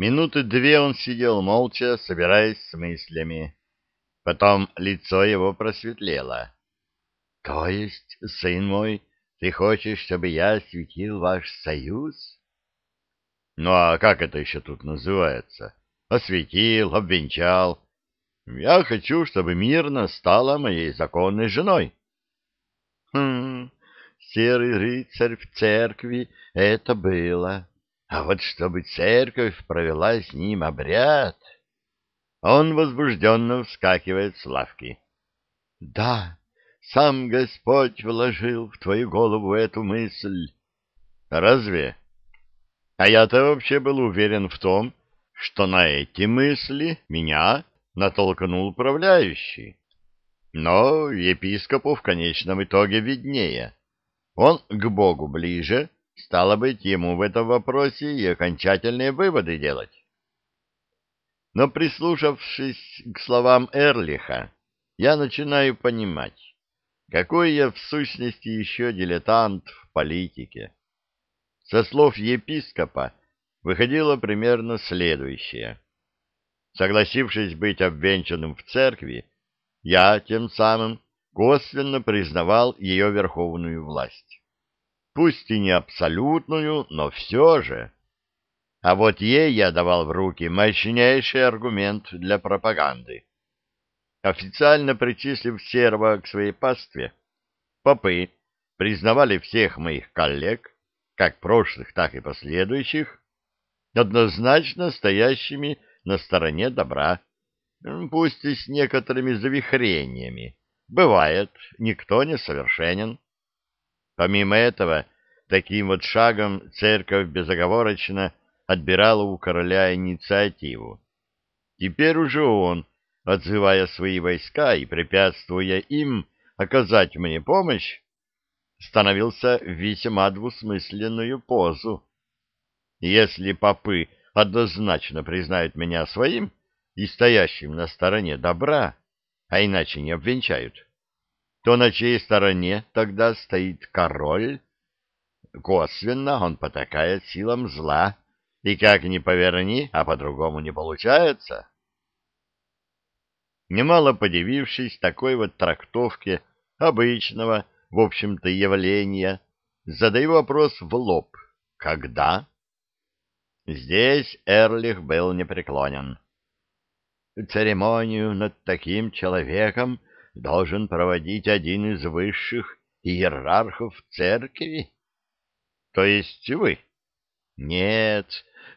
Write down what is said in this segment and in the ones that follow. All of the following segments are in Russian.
Минуты две он сидел молча, собираясь с мыслями. Потом лицо его просветлело. — То есть, сын мой, ты хочешь, чтобы я осветил ваш союз? — Ну а как это еще тут называется? Осветил, обвенчал. Я хочу, чтобы мирно стала моей законной женой. — Хм, серый рыцарь в церкви — это было. А вот чтобы церковь провела с ним обряд... Он возбужденно вскакивает с лавки. — Да, сам Господь вложил в твою голову эту мысль. — Разве? А я-то вообще был уверен в том, что на эти мысли меня натолкнул управляющий. Но епископу в конечном итоге виднее. Он к Богу ближе, стало быть, ему в этом вопросе и окончательные выводы делать. Но прислушавшись к словам Эрлиха, я начинаю понимать, какой я в сущности еще дилетант в политике. Со слов епископа выходило примерно следующее. Согласившись быть обвенчанным в церкви, я тем самым косвенно признавал ее верховную власть. Пусть и не абсолютную, но все же. А вот ей я давал в руки мощнейший аргумент для пропаганды. Официально причислив серва к своей пастве, попы признавали всех моих коллег, как прошлых, так и последующих, однозначно стоящими на стороне добра, пусть и с некоторыми завихрениями. Бывает, никто не совершенен. Помимо этого, таким вот шагом церковь безоговорочно отбирала у короля инициативу. Теперь уже он, отзывая свои войска и препятствуя им оказать мне помощь, становился в весьма двусмысленную позу. Если попы однозначно признают меня своим и стоящим на стороне добра, а иначе не обвенчают, то на чьей стороне тогда стоит король? Косвенно он потакает силам зла, и как ни поверни, а по-другому не получается. Немало подивившись такой вот трактовке обычного, в общем-то, явления, задаю вопрос в лоб. Когда? Здесь Эрлих был непреклонен. Церемонию над таким человеком должен проводить один из высших иерархов церкви. То есть вы? Нет,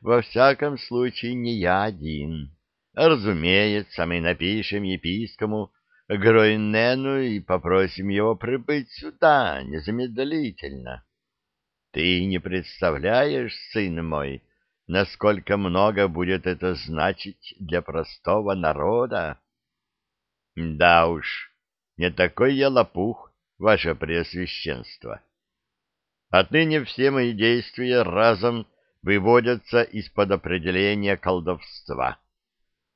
во всяком случае, не я один. Разумеется, мы напишем епискому Гройнену и попросим его прибыть сюда незамедлительно. Ты не представляешь, сын мой, насколько много будет это значить для простого народа? Да уж, не такой я лопух, ваше преосвященство. Отныне все мои действия разом выводятся из-под определения колдовства.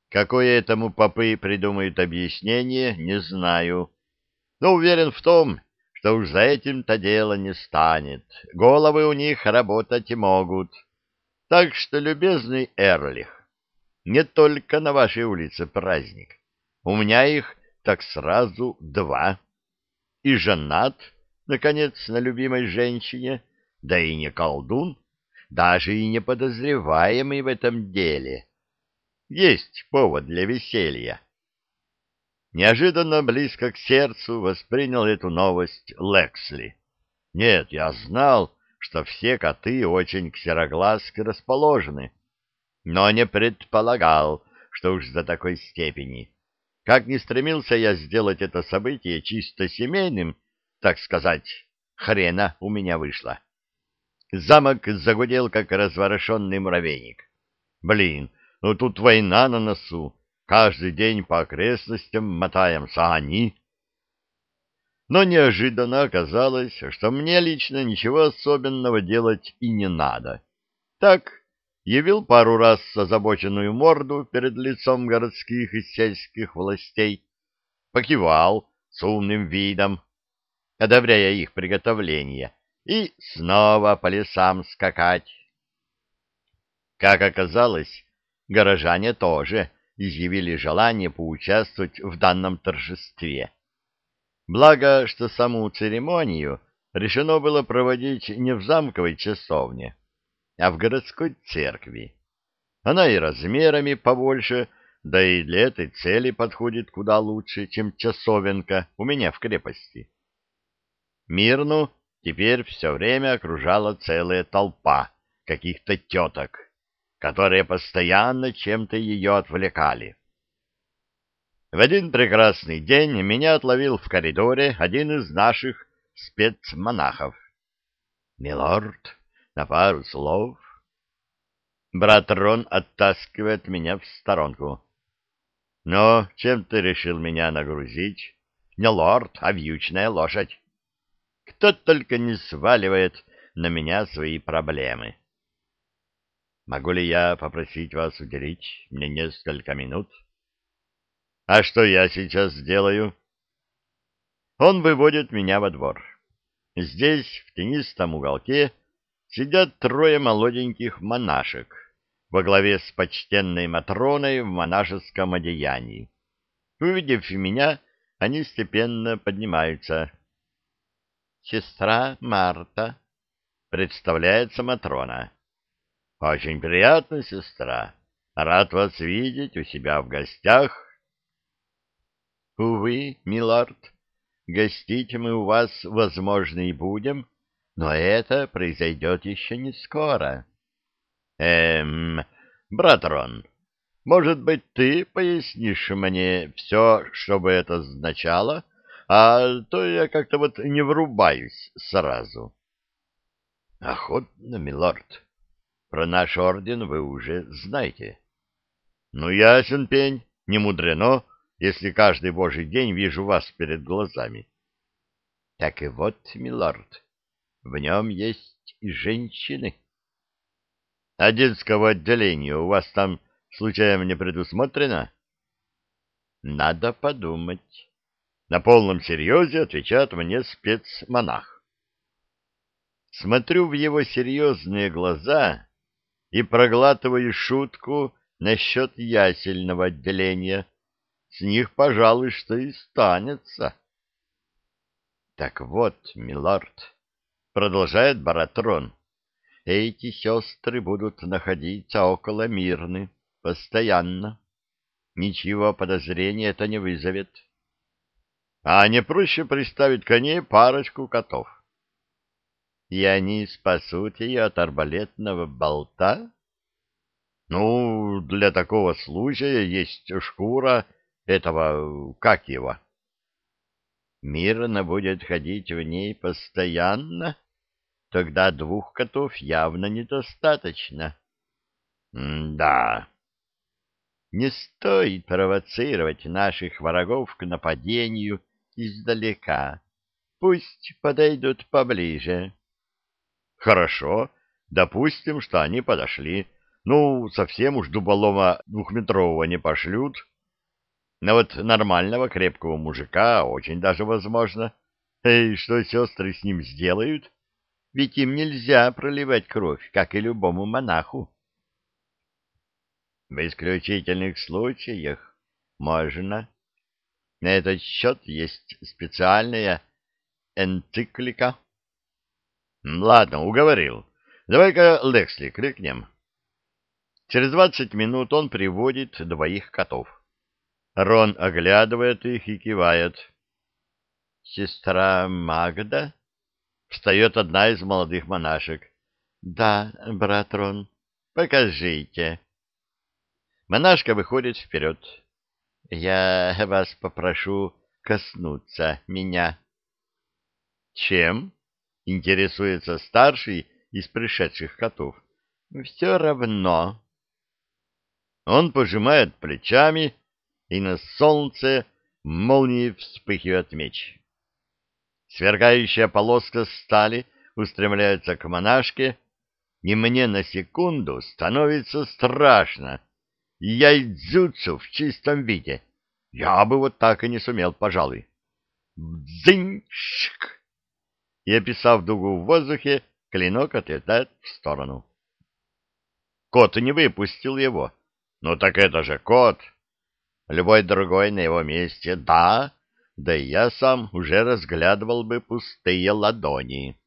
Какое этому попы придумают объяснение, не знаю. Но уверен в том, что уж за этим-то дело не станет. Головы у них работать могут. Так что, любезный Эрлих, не только на вашей улице праздник. У меня их так сразу два. И женат, наконец, на любимой женщине, да и не колдун, даже и не подозреваемый в этом деле. Есть повод для веселья. Неожиданно близко к сердцу воспринял эту новость Лексли. Нет, я знал, что все коты очень ксероглазки расположены, но не предполагал, что уж до такой степени. Как ни стремился я сделать это событие чисто семейным, так сказать, хрена у меня вышло. Замок загудел, как разворошенный муравейник. Блин, ну тут война на носу, каждый день по окрестностям мотаемся, а они... Но неожиданно оказалось, что мне лично ничего особенного делать и не надо. Так, явил пару раз озабоченную морду перед лицом городских и сельских властей, покивал с умным видом, одобряя их приготовление, и снова по лесам скакать. Как оказалось, горожане тоже изъявили желание поучаствовать в данном торжестве. Благо, что саму церемонию решено было проводить не в замковой часовне, а в городской церкви. Она и размерами побольше, да и для этой цели подходит куда лучше, чем часовенка у меня в крепости. Мирну теперь все время окружала целая толпа каких-то теток, которые постоянно чем-то ее отвлекали. В один прекрасный день меня отловил в коридоре один из наших спецмонахов. «Милорд, на пару слов». Брат Рон оттаскивает меня в сторонку. «Но чем ты решил меня нагрузить? Не лорд, а вьючная лошадь. Кто только не сваливает на меня свои проблемы. Могу ли я попросить вас уделить мне несколько минут?» «А что я сейчас сделаю?» Он выводит меня во двор. Здесь, в тенистом уголке, сидят трое молоденьких монашек во главе с почтенной Матроной в монашеском одеянии. Увидев меня, они степенно поднимаются. «Сестра Марта», — представляется Матрона. «Очень приятно, сестра. Рад вас видеть у себя в гостях». «Увы, милорд, Гостить мы у вас, возможно, и будем, но это произойдет еще не скоро. Эм, брат Рон, может быть, ты пояснишь мне все, что бы это означало, а то я как-то вот не врубаюсь сразу. Охотно, милорд. Про наш орден вы уже знаете. Ну, ясен пень, не мудрено, — если каждый божий день вижу вас перед глазами. Так и вот, милорд, в нем есть и женщины. А детского отделения у вас там случайно не предусмотрено? Надо подумать. На полном серьезе отвечает мне спецмонах. Смотрю в его серьезные глаза и проглатываю шутку насчет ясельного отделения с них, пожалуй, что и станется. Так вот, милорд, продолжает Баратрон, эти сестры будут находиться около Мирны постоянно. Ничего подозрения это не вызовет. А не проще приставить к ней парочку котов. И они спасут ее от арбалетного болта? Ну, для такого случая есть шкура этого, как его? Мирно будет ходить в ней постоянно? Тогда двух котов явно недостаточно. Да. Не стоит провоцировать наших врагов к нападению издалека. Пусть подойдут поближе. Хорошо, допустим, что они подошли. Ну, совсем уж дуболома двухметрового не пошлют. Но вот нормального крепкого мужика очень даже возможно. И что сестры с ним сделают? Ведь им нельзя проливать кровь, как и любому монаху. В исключительных случаях можно. На этот счет есть специальная энциклика. Ладно, уговорил. Давай-ка Лексли крикнем. Через двадцать минут он приводит двоих котов. Рон оглядывает их и кивает. «Сестра Магда?» Встает одна из молодых монашек. «Да, брат Рон, покажите». Монашка выходит вперед. «Я вас попрошу коснуться меня». «Чем?» — интересуется старший из пришедших котов. «Все равно». Он пожимает плечами и на солнце молнией вспыхивает меч. Свергающая полоска стали устремляется к монашке, и мне на секунду становится страшно. Яйдзюцу в чистом виде. Я бы вот так и не сумел, пожалуй. Бдзиньшк! И, описав дугу в воздухе, клинок отлетает в сторону. Кот не выпустил его, Ну так это же кот. Любой другой на его месте, да, да и я сам уже разглядывал бы пустые ладони.